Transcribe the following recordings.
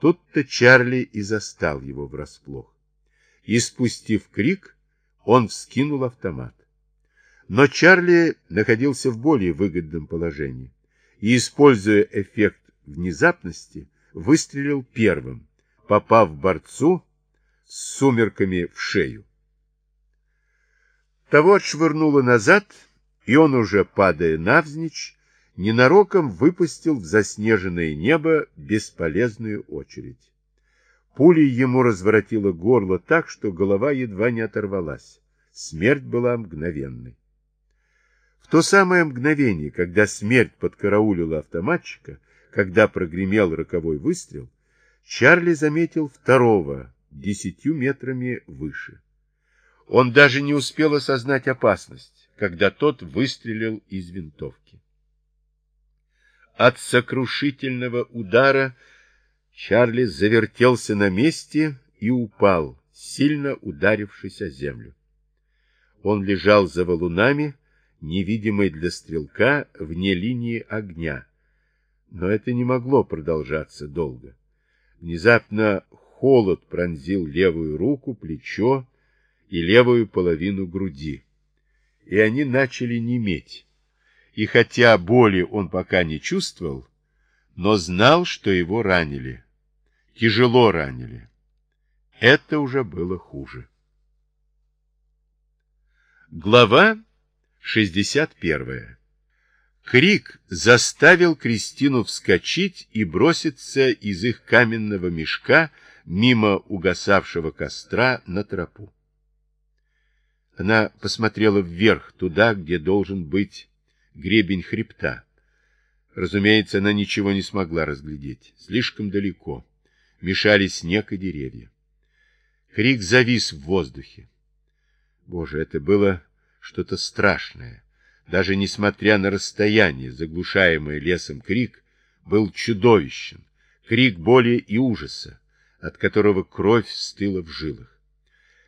Тут-то Чарли и застал его врасплох. И, спустив крик, он вскинул автомат. Но Чарли находился в более выгодном положении и, используя эффект внезапности, выстрелил первым, попав борцу с сумерками в шею. Того отшвырнуло назад, и он уже, падая навзничь, ненароком выпустил в заснеженное небо бесполезную очередь. Пулей ему разворотило горло так, что голова едва не оторвалась. Смерть была мгновенной. В то самое мгновение, когда смерть подкараулила автоматчика, когда прогремел роковой выстрел, Чарли заметил второго, десятью метрами выше. Он даже не успел осознать опасность, когда тот выстрелил из винтовки. От сокрушительного удара Чарли завертелся на месте и упал, сильно ударившись о землю. Он лежал за валунами, невидимый для стрелка, вне линии огня. Но это не могло продолжаться долго. Внезапно холод пронзил левую руку, плечо и левую половину груди. И они начали неметь. И хотя боли он пока не чувствовал, но знал, что его ранили. Тяжело ранили. Это уже было хуже. Глава 61. Крик заставил Кристину вскочить и броситься из их каменного мешка мимо угасавшего костра на тропу. Она посмотрела вверх, туда, где должен быть гребень хребта. Разумеется, она ничего не смогла разглядеть. Слишком далеко. Мешали снег и деревья. Крик завис в воздухе. Боже, это было что-то страшное. Даже несмотря на расстояние, заглушаемый лесом крик был чудовищен. Крик боли и ужаса, от которого кровь стыла в жилах.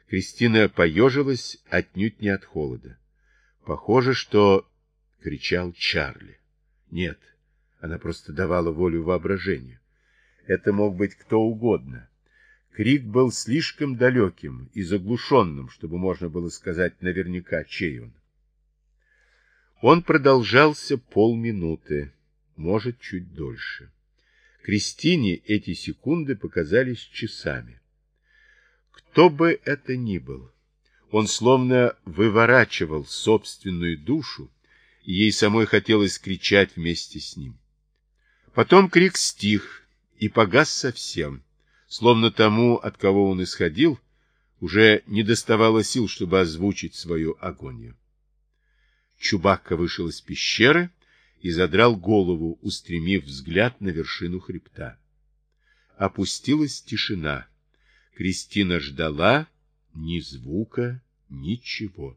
Кристина поежилась отнюдь не от холода. Похоже, что кричал Чарли. Нет, она просто давала волю воображению. Это мог быть кто угодно. Крик был слишком далеким и заглушенным, чтобы можно было сказать наверняка, чей он. Он продолжался полминуты, может, чуть дольше. Кристине эти секунды показались часами. Кто бы это ни был, он словно выворачивал собственную душу, и ей самой хотелось кричать вместе с ним. Потом крик стих и погас совсем, словно тому, от кого он исходил, уже не доставало сил, чтобы озвучить свою агонию. Чубакка вышел из пещеры и задрал голову, устремив взгляд на вершину хребта. Опустилась тишина. Кристина ждала ни звука, ничего.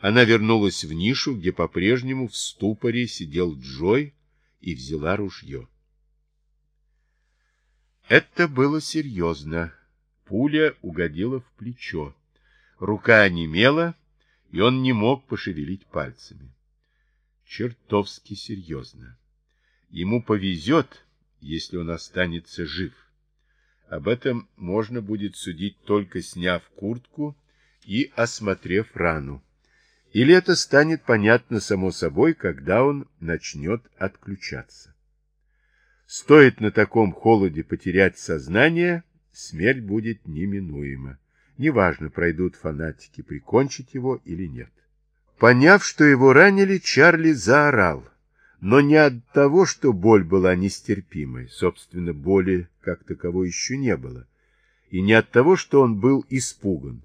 Она вернулась в нишу, где по-прежнему в ступоре сидел Джой и взяла ружье. Это было серьезно. Пуля угодила в плечо. Рука онемела, и он не мог пошевелить пальцами. Чертовски серьезно. Ему повезет, если он останется жив. Об этом можно будет судить только сняв куртку и осмотрев рану. Или это станет понятно само собой, когда он начнет отключаться. Стоит на таком холоде потерять сознание, смерть будет неминуема. Неважно, пройдут фанатики прикончить его или нет. Поняв, что его ранили, Чарли заорал но не от того, что боль была нестерпимой, собственно, боли как таковой еще не было, и не от того, что он был испуган,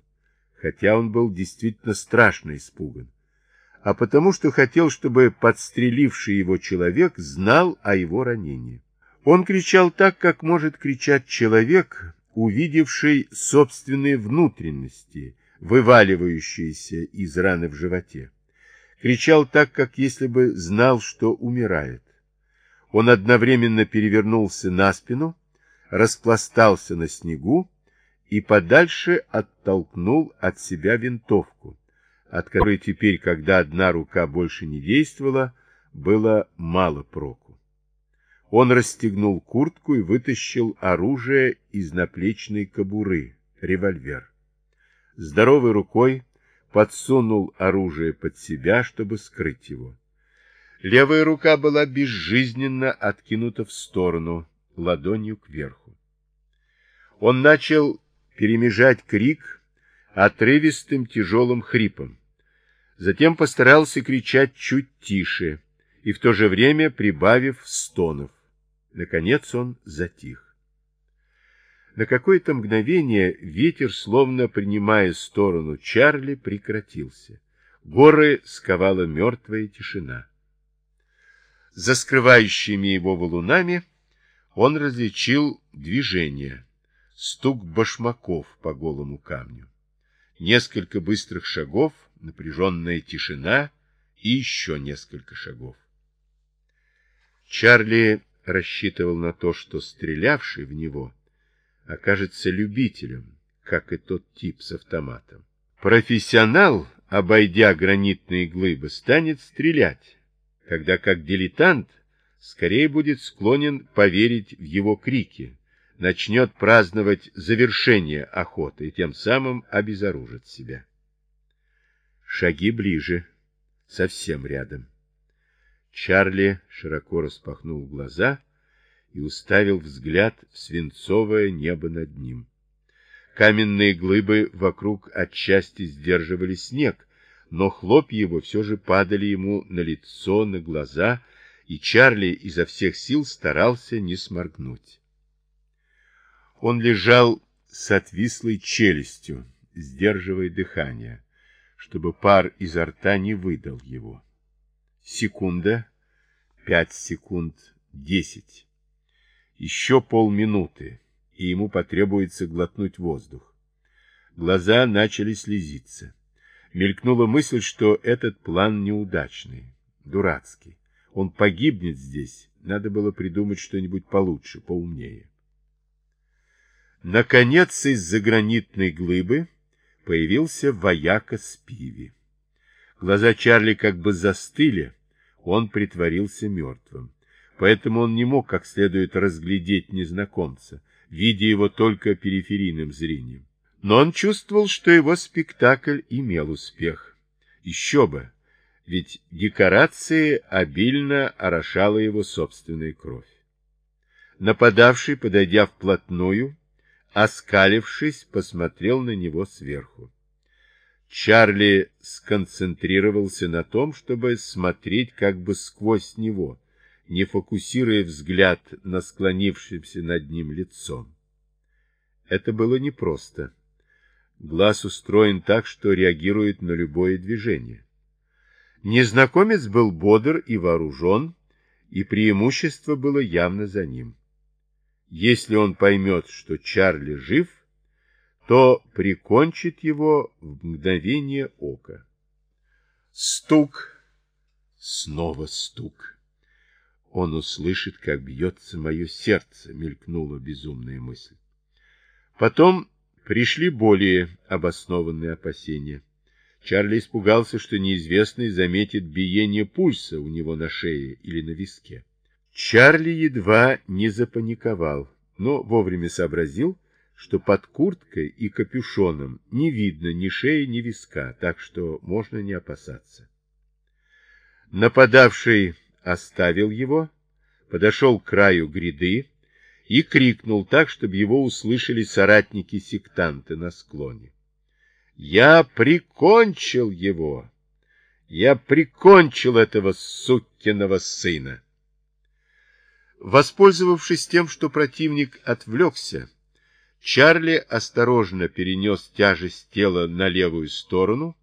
хотя он был действительно страшно испуган, а потому что хотел, чтобы подстреливший его человек знал о его ранении. Он кричал так, как может кричать человек, увидевший собственные внутренности, вываливающиеся из раны в животе кричал так, как если бы знал, что умирает. Он одновременно перевернулся на спину, распластался на снегу и подальше оттолкнул от себя винтовку, от которой теперь, когда одна рука больше не действовала, было мало проку. Он расстегнул куртку и вытащил оружие из наплечной кобуры, револьвер. Здоровой рукой подсунул оружие под себя, чтобы скрыть его. Левая рука была безжизненно откинута в сторону, ладонью кверху. Он начал перемежать крик отрывистым тяжелым хрипом. Затем постарался кричать чуть тише и в то же время прибавив стонов. Наконец он затих. На какое-то мгновение ветер, словно принимая сторону Чарли, прекратился. Горы сковала мертвая тишина. За скрывающими его валунами он различил движение, стук башмаков по голому камню. Несколько быстрых шагов, напряженная тишина и еще несколько шагов. Чарли рассчитывал на то, что стрелявший в него окажется любителем, как и тот тип с автоматом. Профессионал, обойдя гранитные глыбы, станет стрелять, тогда как дилетант скорее будет склонен поверить в его крики, начнет праздновать завершение охоты и тем самым обезоружит себя. Шаги ближе, совсем рядом. Чарли широко распахнул глаза и уставил взгляд в свинцовое небо над ним. Каменные глыбы вокруг отчасти сдерживали снег, но хлопья его все же падали ему на лицо, на глаза, и Чарли изо всех сил старался не сморгнуть. Он лежал с отвислой челюстью, сдерживая дыхание, чтобы пар изо рта не выдал его. Секунда, пять секунд, десять. Еще полминуты, и ему потребуется глотнуть воздух. Глаза начали слезиться. Мелькнула мысль, что этот план неудачный, дурацкий. Он погибнет здесь, надо было придумать что-нибудь получше, поумнее. Наконец из-за гранитной глыбы появился вояка с пиви. Глаза Чарли как бы застыли, он притворился мертвым. Поэтому он не мог как следует разглядеть незнакомца, видя его только периферийным зрением. Но он чувствовал, что его спектакль имел успех. Еще бы, ведь декорации обильно орошала его собственная кровь. Нападавший, подойдя вплотную, оскалившись, посмотрел на него сверху. Чарли сконцентрировался на том, чтобы смотреть как бы сквозь него, не фокусируя взгляд на склонившемся над ним лицом. Это было непросто. Глаз устроен так, что реагирует на любое движение. Незнакомец был бодр и вооружен, и преимущество было явно за ним. Если он поймет, что Чарли жив, то прикончит его в мгновение ока. Стук, снова стук. Он услышит, как бьется мое сердце, мелькнула безумная мысль. Потом пришли более обоснованные опасения. Чарли испугался, что неизвестный заметит биение пульса у него на шее или на виске. Чарли едва не запаниковал, но вовремя сообразил, что под курткой и капюшоном не видно ни шеи, ни виска, так что можно не опасаться. Нападавший оставил его, подошел к краю гряды и крикнул так, чтобы его услышали соратники-сектанты на склоне. «Я прикончил его! Я прикончил этого сукиного сына!» Воспользовавшись тем, что противник отвлекся, Чарли осторожно перенес тяжесть тела на левую сторону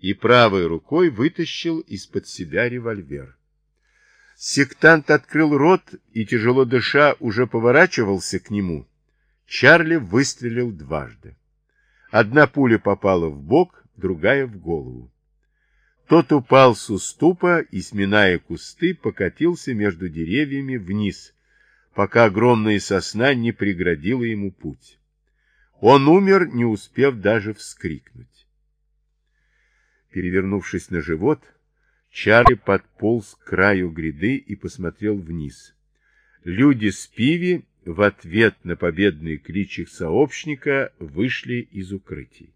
и правой рукой вытащил из-под себя револьвер. Сектант открыл рот и, тяжело дыша, уже поворачивался к нему. Чарли выстрелил дважды. Одна пуля попала в бок, другая в голову. Тот упал с уступа и, сминая кусты, покатился между деревьями вниз, пока огромная сосна не преградила ему путь. Он умер, не успев даже вскрикнуть. Перевернувшись на живот, Чарли подполз к краю гряды и посмотрел вниз. люди с пиви в ответ на победный клич их сообщника вышли из укрытий.